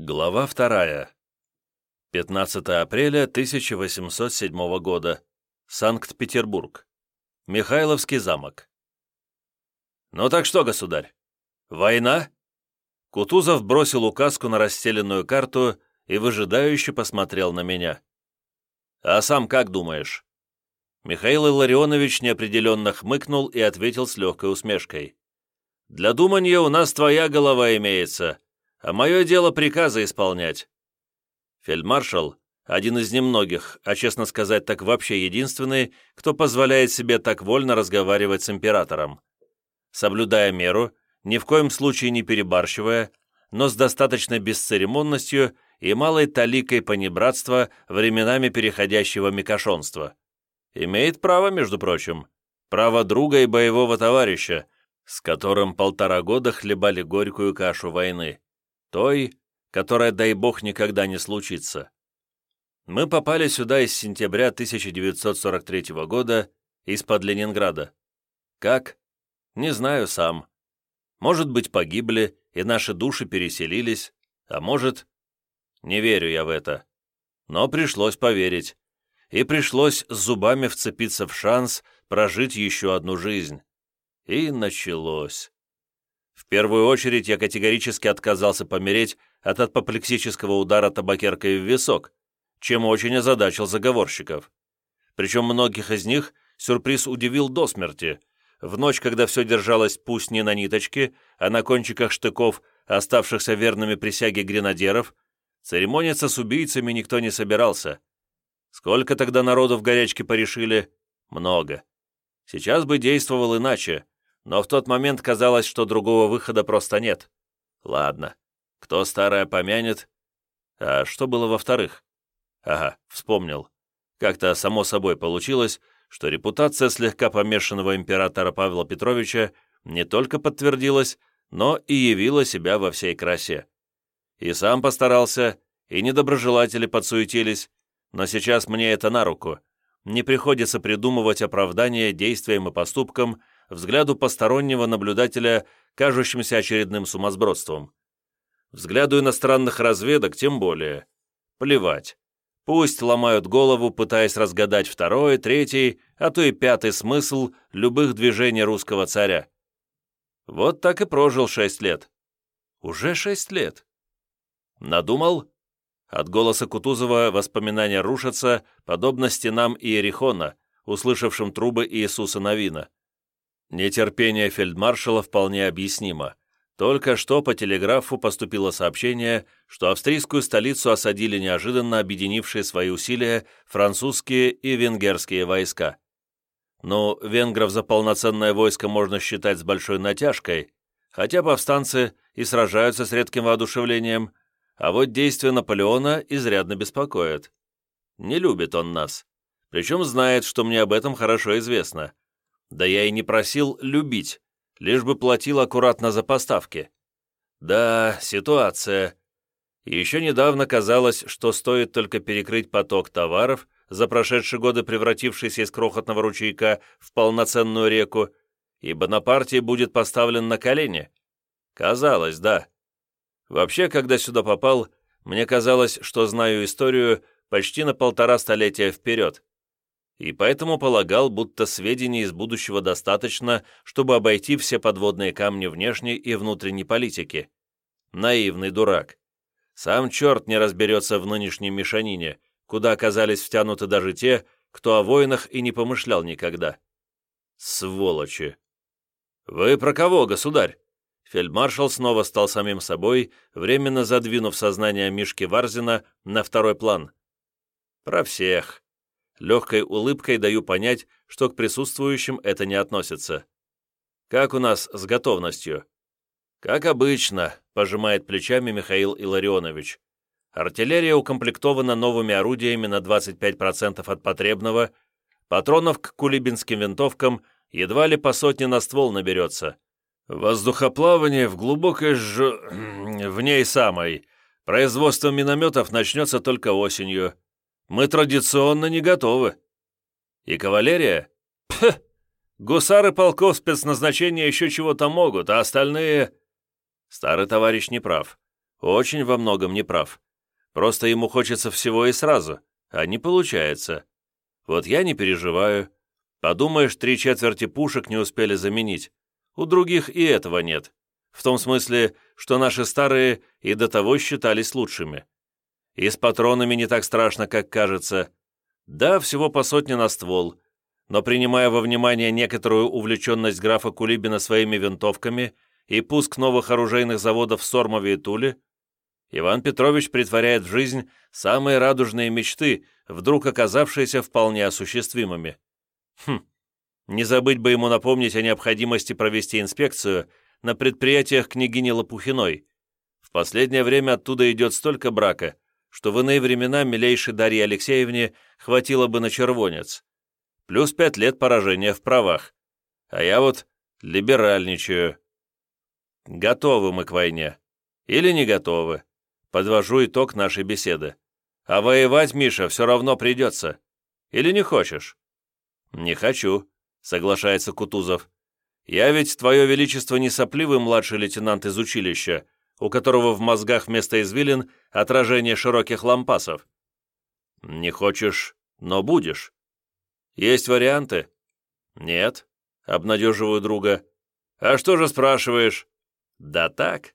Глава вторая. 15 апреля 1807 года. Санкт-Петербург. Михайловский замок. «Ну так что, государь? Война?» Кутузов бросил указку на расстеленную карту и выжидающе посмотрел на меня. «А сам как думаешь?» Михаил Илларионович неопределенно хмыкнул и ответил с легкой усмешкой. «Для думания у нас твоя голова имеется, а мое дело приказы исполнять. Фельдмаршал – один из немногих, а честно сказать, так вообще единственный, кто позволяет себе так вольно разговаривать с императором. Соблюдая меру, ни в коем случае не перебарщивая, но с достаточной бесцеремонностью и малой таликой понебратства, временами переходящего микошонства. Имеет право, между прочим, право друга и боевого товарища, с которым полтора года хлебали горькую кашу войны той, которая, дай бог, никогда не случится. Мы попали сюда из сентября 1943 года из-под Ленинграда. Как? Не знаю сам. Может быть, погибли, и наши души переселились, а может... Не верю я в это. Но пришлось поверить. И пришлось с зубами вцепиться в шанс прожить еще одну жизнь. И началось. В первую очередь я категорически отказался помереть от апоплексического удара табакеркой в висок, чем очень озадачил заговорщиков. Причем многих из них сюрприз удивил до смерти. В ночь, когда все держалось пусть не на ниточке, а на кончиках штыков, оставшихся верными присяге гренадеров, церемониться с убийцами никто не собирался. Сколько тогда народу в горячке порешили? Много. Сейчас бы действовал иначе, но в тот момент казалось, что другого выхода просто нет. Ладно, кто старое помянет? А что было во-вторых? Ага, вспомнил. Как-то само собой получилось, что репутация слегка помешанного императора Павла Петровича не только подтвердилась, но и явила себя во всей красе. И сам постарался, и недоброжелатели подсуетились, но сейчас мне это на руку. Не приходится придумывать оправдания действиям и поступкам, взгляду постороннего наблюдателя, кажущимся очередным сумасбродством. Взгляду иностранных разведок тем более. Плевать. Пусть ломают голову, пытаясь разгадать второй, третий, а то и пятый смысл любых движений русского царя. Вот так и прожил шесть лет. Уже шесть лет. Надумал? От голоса Кутузова воспоминания рушатся, подобно стенам Иерихона, услышавшим трубы Иисуса Новина. Нетерпение фельдмаршала вполне объяснимо. Только что по телеграфу поступило сообщение, что австрийскую столицу осадили неожиданно объединившие свои усилия французские и венгерские войска. Ну, венгров за полноценное войско можно считать с большой натяжкой, хотя повстанцы и сражаются с редким воодушевлением, а вот действия Наполеона изрядно беспокоят. Не любит он нас, причем знает, что мне об этом хорошо известно. Да я и не просил любить, лишь бы платил аккуратно за поставки. Да, ситуация. Еще недавно казалось, что стоит только перекрыть поток товаров, за прошедшие годы превратившийся из крохотного ручейка в полноценную реку, и Бонапартий будет поставлен на колени. Казалось, да. Вообще, когда сюда попал, мне казалось, что знаю историю почти на полтора столетия вперед и поэтому полагал, будто сведений из будущего достаточно, чтобы обойти все подводные камни внешней и внутренней политики. Наивный дурак. Сам черт не разберется в нынешней мешанине, куда оказались втянуты даже те, кто о войнах и не помышлял никогда. Сволочи! «Вы про кого, государь?» Фельдмаршал снова стал самим собой, временно задвинув сознание Мишки Варзина на второй план. «Про всех», Легкой улыбкой даю понять, что к присутствующим это не относится. «Как у нас с готовностью?» «Как обычно», — пожимает плечами Михаил Илларионович. «Артиллерия укомплектована новыми орудиями на 25% от потребного, патронов к кулибинским винтовкам едва ли по сотне на ствол наберется. Воздухоплавание в глубокой ж... в ней самой. Производство минометов начнется только осенью. Мы традиционно не готовы. И кавалерия? Пх! Гусары полков спецназначения еще чего-то могут, а остальные... Старый товарищ не прав. очень во многом не прав. Просто ему хочется всего и сразу, а не получается. Вот я не переживаю. Подумаешь, три четверти пушек не успели заменить. У других и этого нет. В том смысле, что наши старые и до того считались лучшими. И с патронами не так страшно, как кажется. Да, всего по сотне на ствол, но принимая во внимание некоторую увлеченность графа Кулибина своими винтовками и пуск новых оружейных заводов в Сормове и Туле, Иван Петрович притворяет в жизнь самые радужные мечты, вдруг оказавшиеся вполне осуществимыми. Хм, не забыть бы ему напомнить о необходимости провести инспекцию на предприятиях княгини Лопухиной. В последнее время оттуда идет столько брака, что в иные времена милейшей Дарье Алексеевне хватило бы на червонец. Плюс пять лет поражения в правах. А я вот либеральничаю. Готовы мы к войне. Или не готовы. Подвожу итог нашей беседы. А воевать, Миша, все равно придется. Или не хочешь? Не хочу, соглашается Кутузов. Я ведь, твое величество, не сопливый младший лейтенант из училища, у которого в мозгах вместо извилин отражение широких лампасов. Не хочешь, но будешь. Есть варианты? Нет, обнадеживаю друга. А что же спрашиваешь? Да так.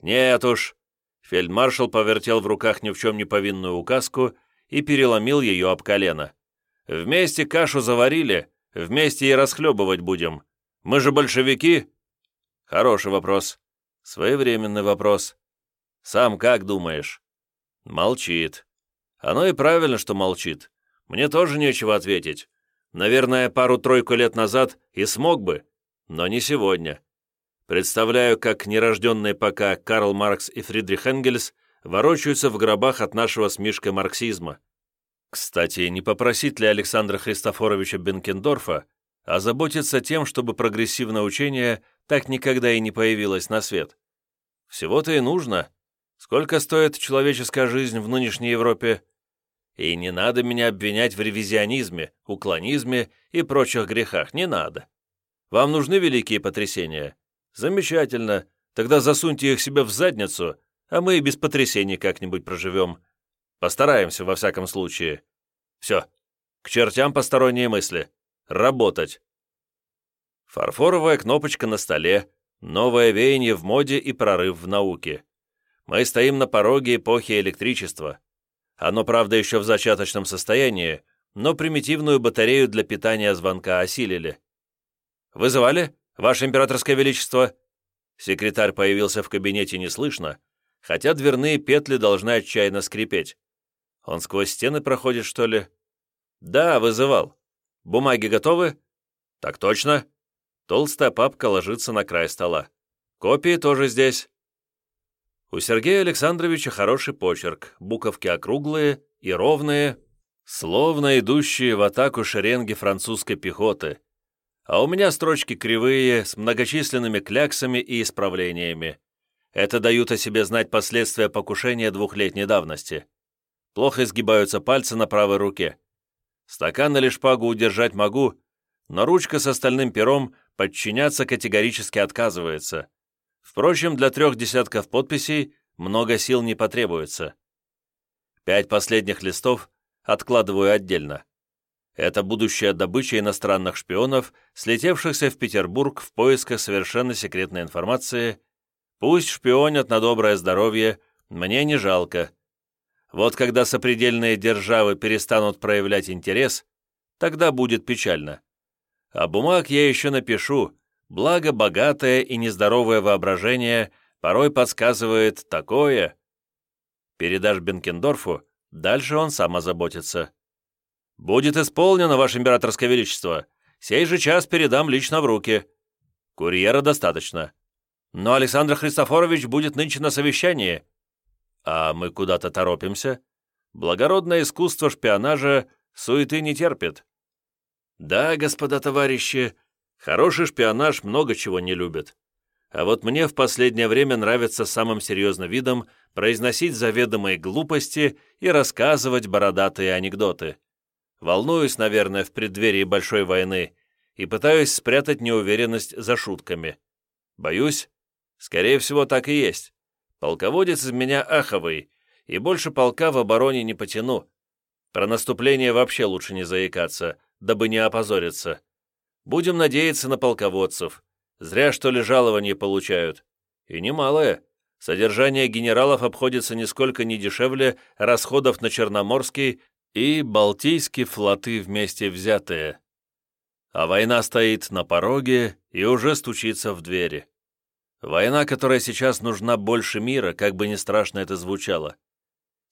Нет уж. Фельдмаршал повертел в руках ни в чем не повинную указку и переломил ее об колено. Вместе кашу заварили, вместе и расхлебывать будем. Мы же большевики? Хороший вопрос. Своевременный вопрос. Сам как думаешь? Молчит. Оно и правильно, что молчит. Мне тоже нечего ответить. Наверное, пару-тройку лет назад и смог бы, но не сегодня. Представляю, как нерожденные пока Карл Маркс и Фридрих Энгельс ворочаются в гробах от нашего с Мишкой марксизма. Кстати, не попросить ли Александра Христофоровича Бенкендорфа озаботиться тем, чтобы прогрессивное учение так никогда и не появилось на свет. Всего-то и нужно. Сколько стоит человеческая жизнь в нынешней Европе? И не надо меня обвинять в ревизионизме, уклонизме и прочих грехах, не надо. Вам нужны великие потрясения? Замечательно, тогда засуньте их себе в задницу, а мы и без потрясений как-нибудь проживем. Постараемся, во всяком случае. Все, к чертям посторонние мысли. Работать. Фарфоровая кнопочка на столе, новое веяние в моде и прорыв в науке. Мы стоим на пороге эпохи электричества. Оно, правда, еще в зачаточном состоянии, но примитивную батарею для питания звонка осилили. «Вызывали, Ваше Императорское Величество?» Секретарь появился в кабинете неслышно, хотя дверные петли должны отчаянно скрипеть. Он сквозь стены проходит, что ли? «Да, вызывал. Бумаги готовы?» «Так точно. Толстая папка ложится на край стола. Копии тоже здесь. У Сергея Александровича хороший почерк, буковки округлые и ровные, словно идущие в атаку шеренги французской пехоты. А у меня строчки кривые, с многочисленными кляксами и исправлениями. Это дают о себе знать последствия покушения двухлетней давности. Плохо изгибаются пальцы на правой руке. Стакан или шпагу удержать могу, но ручка с остальным пером подчиняться категорически отказывается. Впрочем, для трех десятков подписей много сил не потребуется. Пять последних листов откладываю отдельно. Это будущая добыча иностранных шпионов, слетевшихся в Петербург в поисках совершенно секретной информации. Пусть шпионят на доброе здоровье, мне не жалко. Вот когда сопредельные державы перестанут проявлять интерес, тогда будет печально. А бумаг я еще напишу, благо богатое и нездоровое воображение порой подсказывает такое. Передашь Бенкендорфу, дальше он сам озаботится. «Будет исполнено, Ваше Императорское Величество. Сей же час передам лично в руки. Курьера достаточно. Но Александр Христофорович будет нынче на совещании. А мы куда-то торопимся. Благородное искусство шпионажа суеты не терпит. Да, господа товарищи, хороший шпионаж много чего не любит. А вот мне в последнее время нравится самым серьезным видом произносить заведомые глупости и рассказывать бородатые анекдоты. Волнуюсь, наверное, в преддверии большой войны и пытаюсь спрятать неуверенность за шутками. Боюсь? Скорее всего, так и есть. Полководец из меня аховый, и больше полка в обороне не потяну. Про наступление вообще лучше не заикаться, дабы не опозориться. Будем надеяться на полководцев. Зря, что ли, жалования получают. И немалое. Содержание генералов обходится нисколько не дешевле расходов на Черноморский и Балтийский флоты вместе взятые. А война стоит на пороге и уже стучится в двери. Война, которая сейчас нужна больше мира, как бы ни страшно это звучало.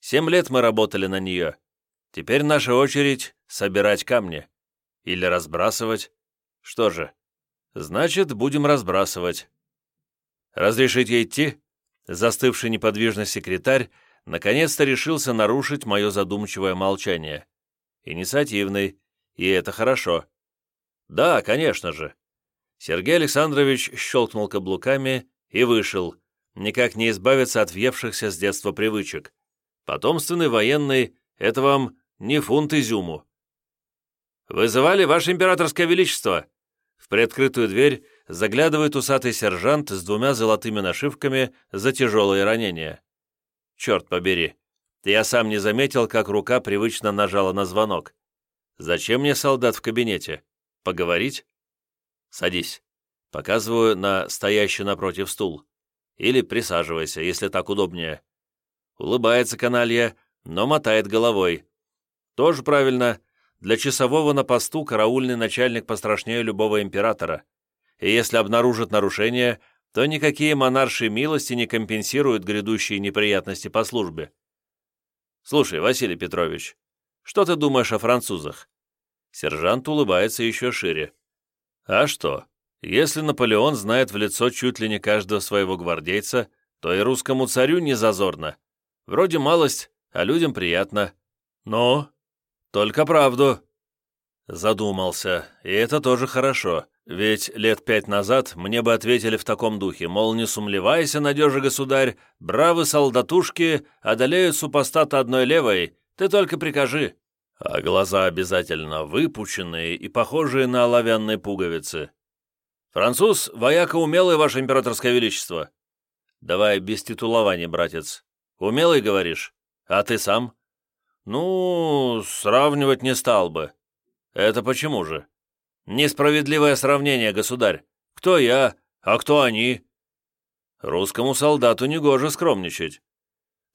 Семь лет мы работали на нее. Теперь наша очередь — собирать камни. Или разбрасывать. Что же, значит, будем разбрасывать. Разрешите идти? Застывший неподвижно секретарь наконец-то решился нарушить мое задумчивое молчание. Инициативный, и это хорошо. Да, конечно же. Сергей Александрович щелкнул каблуками и вышел, никак не избавиться от въевшихся с детства привычек. Потомственный военный — это вам не фунт изюму. «Вызывали, Ваше Императорское Величество!» В приоткрытую дверь заглядывает усатый сержант с двумя золотыми нашивками за тяжелые ранения. Черт побери, я сам не заметил, как рука привычно нажала на звонок. Зачем мне солдат в кабинете? Поговорить? Садись. Показываю на стоящий напротив стул. Или присаживайся, если так удобнее. Улыбается каналья, но мотает головой. Тоже правильно. Для часового на посту караульный начальник пострашнее любого императора. И если обнаружат нарушение, то никакие монаршие милости не компенсируют грядущие неприятности по службе. Слушай, Василий Петрович, что ты думаешь о французах? Сержант улыбается еще шире. А что, если Наполеон знает в лицо чуть ли не каждого своего гвардейца, то и русскому царю не зазорно. Вроде малость, а людям приятно. Но только правду. Задумался, и это тоже хорошо. Ведь лет пять назад мне бы ответили в таком духе, мол, не сумлевайся, надежа государь, бравы солдатушки одолеют супостата одной левой, ты только прикажи. А глаза обязательно выпученные и похожие на оловянные пуговицы. Француз, вояка умелый, ваше императорское величество. Давай без титулования, братец. Умелый, говоришь? А ты сам? Ну, сравнивать не стал бы. Это почему же? Несправедливое сравнение, государь. Кто я, а кто они? Русскому солдату негоже скромничать.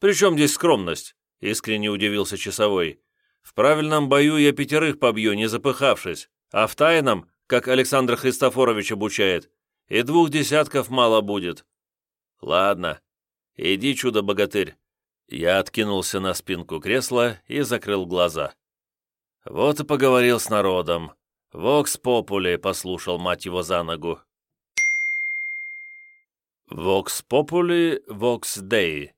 При чем здесь скромность? Искренне удивился часовой. В правильном бою я пятерых побью, не запыхавшись, а в тайном, как Александр Христофорович обучает, и двух десятков мало будет. Ладно, иди, чудо-богатырь. Я откинулся на спинку кресла и закрыл глаза. Вот и поговорил с народом. «Вокс Попули», — послушал мать его за ногу. «Вокс Попули, Вокс Дей».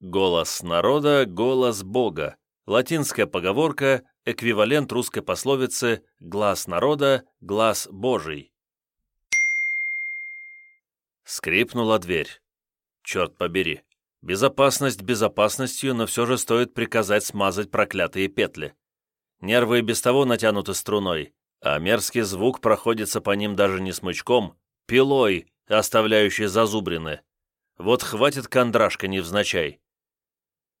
Голос народа, голос Бога. Латинская поговорка, эквивалент русской пословицы «глаз народа, глаз Божий». Скрипнула дверь. Черт побери. Безопасность безопасностью, но все же стоит приказать смазать проклятые петли. Нервы и без того натянуты струной а мерзкий звук проходится по ним даже не смычком, пилой, оставляющей зазубрины. Вот хватит кондрашка невзначай.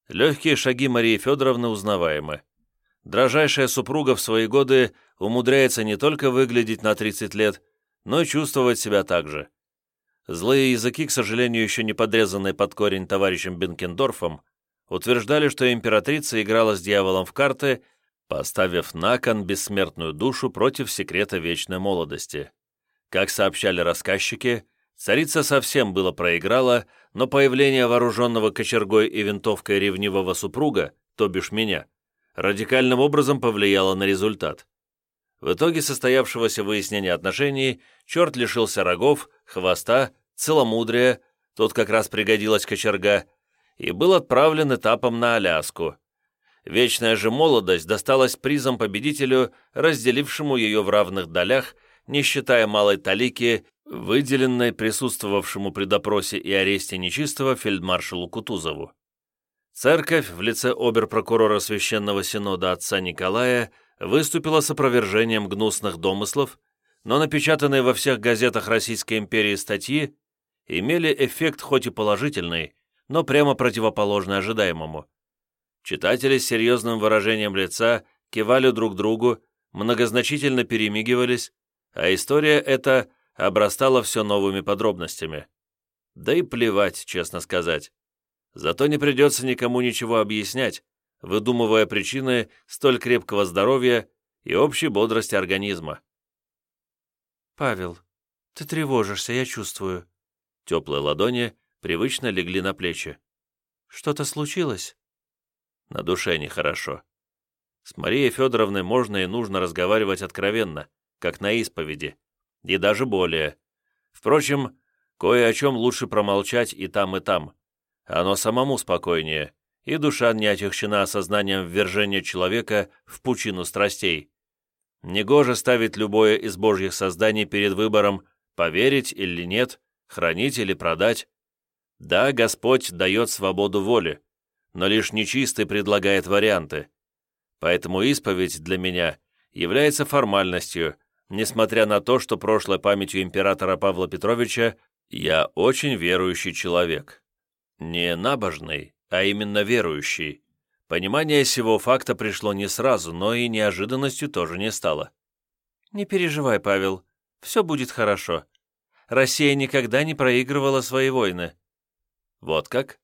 Легкие шаги Марии Федоровны узнаваемы. Дрожайшая супруга в свои годы умудряется не только выглядеть на 30 лет, но и чувствовать себя так же. Злые языки, к сожалению, еще не подрезанные под корень товарищем Бенкендорфом, утверждали, что императрица играла с дьяволом в карты поставив на кон бессмертную душу против секрета вечной молодости. Как сообщали рассказчики, царица совсем было проиграла, но появление вооруженного кочергой и винтовкой ревнивого супруга, то бишь меня, радикальным образом повлияло на результат. В итоге состоявшегося выяснения отношений черт лишился рогов, хвоста, целомудрия, тут как раз пригодилась кочерга, и был отправлен этапом на Аляску, Вечная же молодость досталась призом победителю, разделившему ее в равных долях, не считая малой талики, выделенной присутствовавшему при допросе и аресте нечистого фельдмаршалу Кутузову. Церковь в лице обер-прокурора Священного Синода отца Николая выступила с опровержением гнусных домыслов, но напечатанные во всех газетах Российской империи статьи имели эффект хоть и положительный, но прямо противоположно ожидаемому. Читатели с серьезным выражением лица кивали друг другу, многозначительно перемигивались, а история эта обрастала все новыми подробностями. Да и плевать, честно сказать. Зато не придется никому ничего объяснять, выдумывая причины столь крепкого здоровья и общей бодрости организма. «Павел, ты тревожишься, я чувствую». Теплые ладони привычно легли на плечи. «Что-то случилось?» На душе нехорошо. С Марией Федоровной можно и нужно разговаривать откровенно, как на исповеди, и даже более. Впрочем, кое о чем лучше промолчать и там, и там. Оно самому спокойнее, и душа не отягчена осознанием ввержения человека в пучину страстей. Негоже ставить любое из божьих созданий перед выбором поверить или нет, хранить или продать. Да, Господь дает свободу воли, но лишь нечистый предлагает варианты. Поэтому исповедь для меня является формальностью, несмотря на то, что прошлой памятью императора Павла Петровича я очень верующий человек. Не набожный, а именно верующий. Понимание сего факта пришло не сразу, но и неожиданностью тоже не стало. «Не переживай, Павел, все будет хорошо. Россия никогда не проигрывала свои войны». «Вот как?»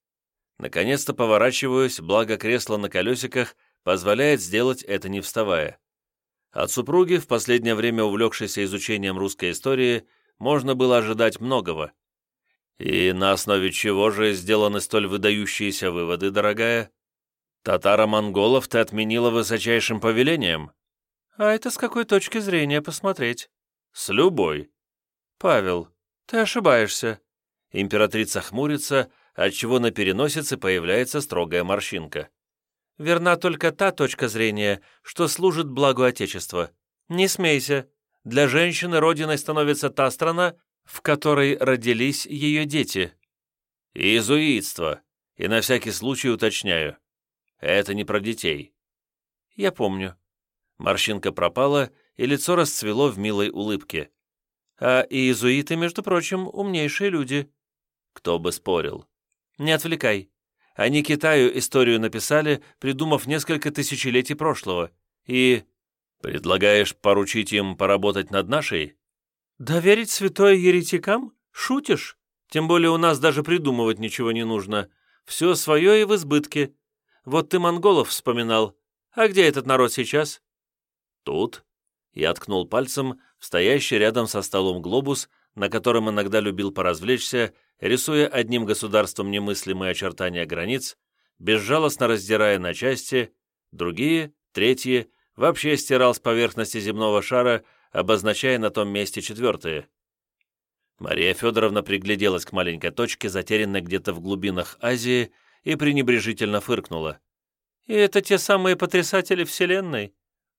Наконец-то поворачиваюсь, благо кресло на колесиках позволяет сделать это не вставая. От супруги, в последнее время увлекшейся изучением русской истории, можно было ожидать многого. И на основе чего же сделаны столь выдающиеся выводы, дорогая? Татаро-монголов ты отменила высочайшим повелением? А это с какой точки зрения посмотреть? С любой. Павел, ты ошибаешься. Императрица хмурится, отчего на переносице появляется строгая морщинка. «Верна только та точка зрения, что служит благу Отечества. Не смейся. Для женщины родиной становится та страна, в которой родились ее дети». «Иезуитство. И на всякий случай уточняю. Это не про детей». «Я помню». Морщинка пропала, и лицо расцвело в милой улыбке. «А иезуиты, между прочим, умнейшие люди». Кто бы спорил. Не отвлекай. Они Китаю историю написали, придумав несколько тысячелетий прошлого. И... Предлагаешь поручить им поработать над нашей? Доверить святое еретикам? Шутишь? Тем более у нас даже придумывать ничего не нужно. Все свое и в избытке. Вот ты монголов вспоминал. А где этот народ сейчас? Тут. Я ткнул пальцем в стоящий рядом со столом глобус, на котором иногда любил поразвлечься, рисуя одним государством немыслимые очертания границ, безжалостно раздирая на части, другие, третьи, вообще стирал с поверхности земного шара, обозначая на том месте четвертые. Мария Федоровна пригляделась к маленькой точке, затерянной где-то в глубинах Азии, и пренебрежительно фыркнула. «И это те самые потрясатели Вселенной?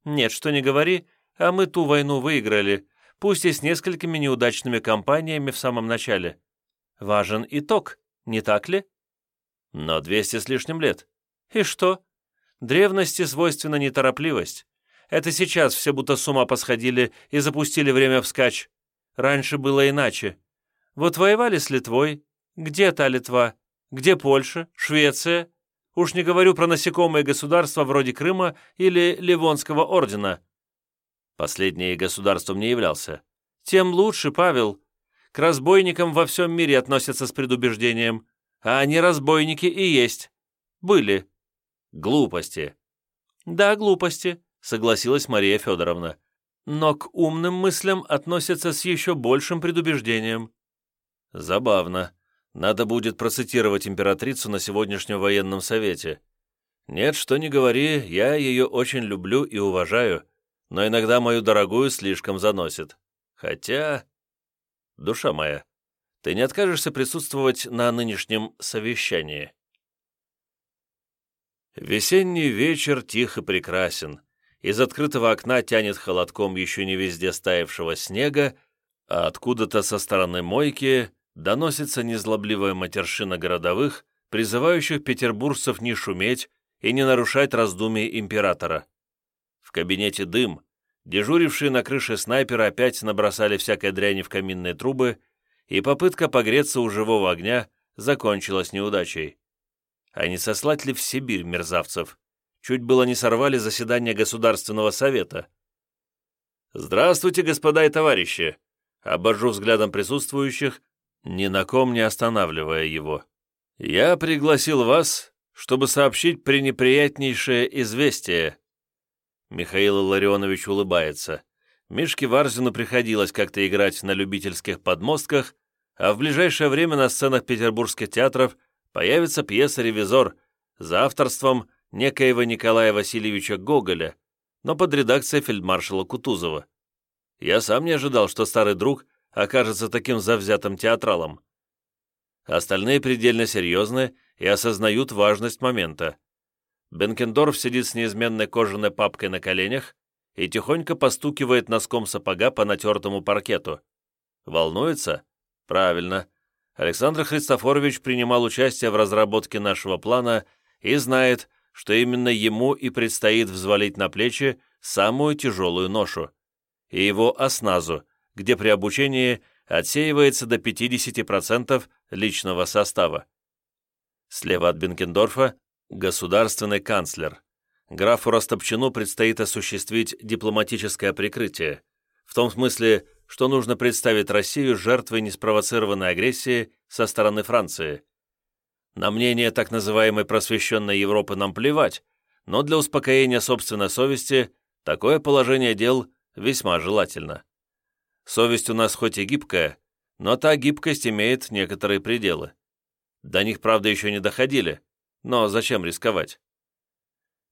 Нет, что не говори, а мы ту войну выиграли, пусть и с несколькими неудачными кампаниями в самом начале. Важен итог, не так ли? Но двести с лишним лет. И что? Древности свойственна неторопливость. Это сейчас все будто с ума посходили и запустили время вскачь. Раньше было иначе. Вот воевали с Литвой. Где та Литва? Где Польша? Швеция? Уж не говорю про насекомые государства вроде Крыма или Ливонского ордена. Последний государством не являлся. Тем лучше, Павел. К разбойникам во всем мире относятся с предубеждением. А они разбойники и есть. Были. Глупости. Да, глупости, согласилась Мария Федоровна. Но к умным мыслям относятся с еще большим предубеждением. Забавно. Надо будет процитировать императрицу на сегодняшнем военном совете. Нет, что ни говори, я ее очень люблю и уважаю, но иногда мою дорогую слишком заносит. Хотя... Душа моя, ты не откажешься присутствовать на нынешнем совещании? Весенний вечер тих и прекрасен. Из открытого окна тянет холодком еще не везде стаявшего снега, а откуда-то со стороны мойки доносится незлобливая матершина городовых, призывающих петербуржцев не шуметь и не нарушать раздумий императора. В кабинете дым, дежурившие на крыше снайперы опять набросали всякой дряни в каминные трубы, и попытка погреться у живого огня закончилась неудачей. А не сослать ли в Сибирь мерзавцев? Чуть было не сорвали заседание Государственного Совета. «Здравствуйте, господа и товарищи!» Обожу взглядом присутствующих, ни на ком не останавливая его. «Я пригласил вас, чтобы сообщить пренеприятнейшее известие». Михаил Ларионович улыбается. Мишке Варзину приходилось как-то играть на любительских подмостках, а в ближайшее время на сценах петербургских театров появится пьеса «Ревизор» за авторством некоего Николая Васильевича Гоголя, но под редакцией фельдмаршала Кутузова. Я сам не ожидал, что старый друг окажется таким завзятым театралом. Остальные предельно серьезны и осознают важность момента. Бенкендорф сидит с неизменной кожаной папкой на коленях и тихонько постукивает носком сапога по натертому паркету. Волнуется? Правильно. Александр Христофорович принимал участие в разработке нашего плана и знает, что именно ему и предстоит взвалить на плечи самую тяжелую ношу и его осназу, где при обучении отсеивается до 50% личного состава. Слева от Бенкендорфа – государственный канцлер. Графу Растопчину предстоит осуществить дипломатическое прикрытие, в том смысле, что нужно представить Россию жертвой неспровоцированной агрессии со стороны Франции. На мнение так называемой просвещенной Европы нам плевать, но для успокоения собственной совести такое положение дел весьма желательно. Совесть у нас хоть и гибкая, но та гибкость имеет некоторые пределы. До них, правда, еще не доходили, но зачем рисковать?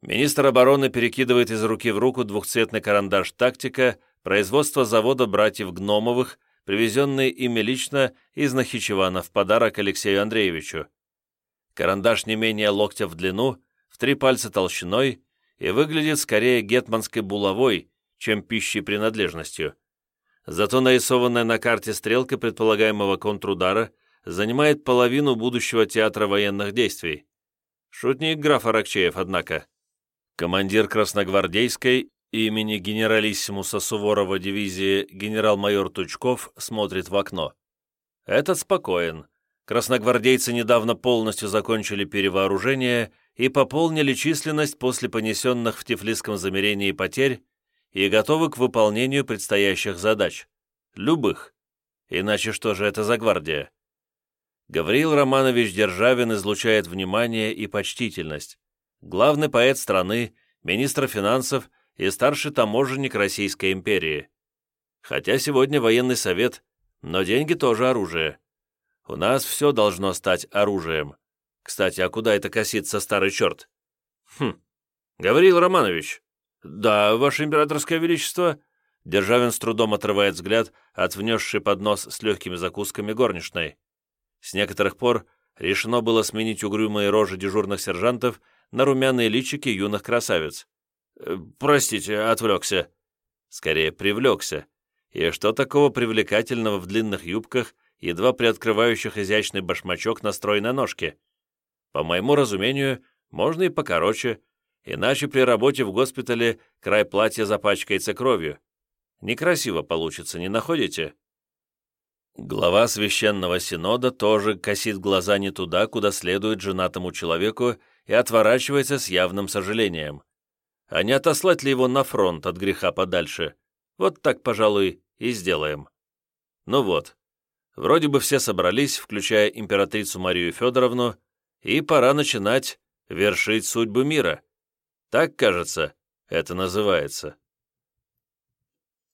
Министр обороны перекидывает из руки в руку двухцветный карандаш «Тактика» производства завода братьев Гномовых, привезенный ими лично из Нахичевана в подарок Алексею Андреевичу. Карандаш не менее локтя в длину, в три пальца толщиной и выглядит скорее гетманской булавой, чем пищей принадлежностью. Зато нарисованная на карте стрелка предполагаемого контрудара занимает половину будущего театра военных действий. Шутник граф Аракчеев, однако. Командир Красногвардейской имени генералиссимуса Суворова дивизии генерал-майор Тучков смотрит в окно. Этот спокоен. Красногвардейцы недавно полностью закончили перевооружение и пополнили численность после понесенных в Тифлисском замерении потерь и готовы к выполнению предстоящих задач. Любых. Иначе что же это за гвардия? Гавриил Романович Державин излучает внимание и почтительность. Главный поэт страны, министр финансов и старший таможенник Российской империи. Хотя сегодня военный совет, но деньги тоже оружие. У нас все должно стать оружием. Кстати, а куда это косится старый черт? Хм, Гавриил Романович, «Да, Ваше Императорское Величество!» Державин с трудом отрывает взгляд от внесшей поднос с легкими закусками горничной. С некоторых пор решено было сменить угрюмые рожи дежурных сержантов на румяные личики юных красавиц. «Э, «Простите, отвлекся». Скорее, привлекся. И что такого привлекательного в длинных юбках, едва приоткрывающих изящный башмачок на стройной ножке? По моему разумению, можно и покороче, Иначе при работе в госпитале край платья запачкается кровью. Некрасиво получится, не находите? Глава священного синода тоже косит глаза не туда, куда следует женатому человеку, и отворачивается с явным сожалением. А не отослать ли его на фронт от греха подальше? Вот так, пожалуй, и сделаем. Ну вот, вроде бы все собрались, включая императрицу Марию Федоровну, и пора начинать вершить судьбу мира. Так, кажется, это называется.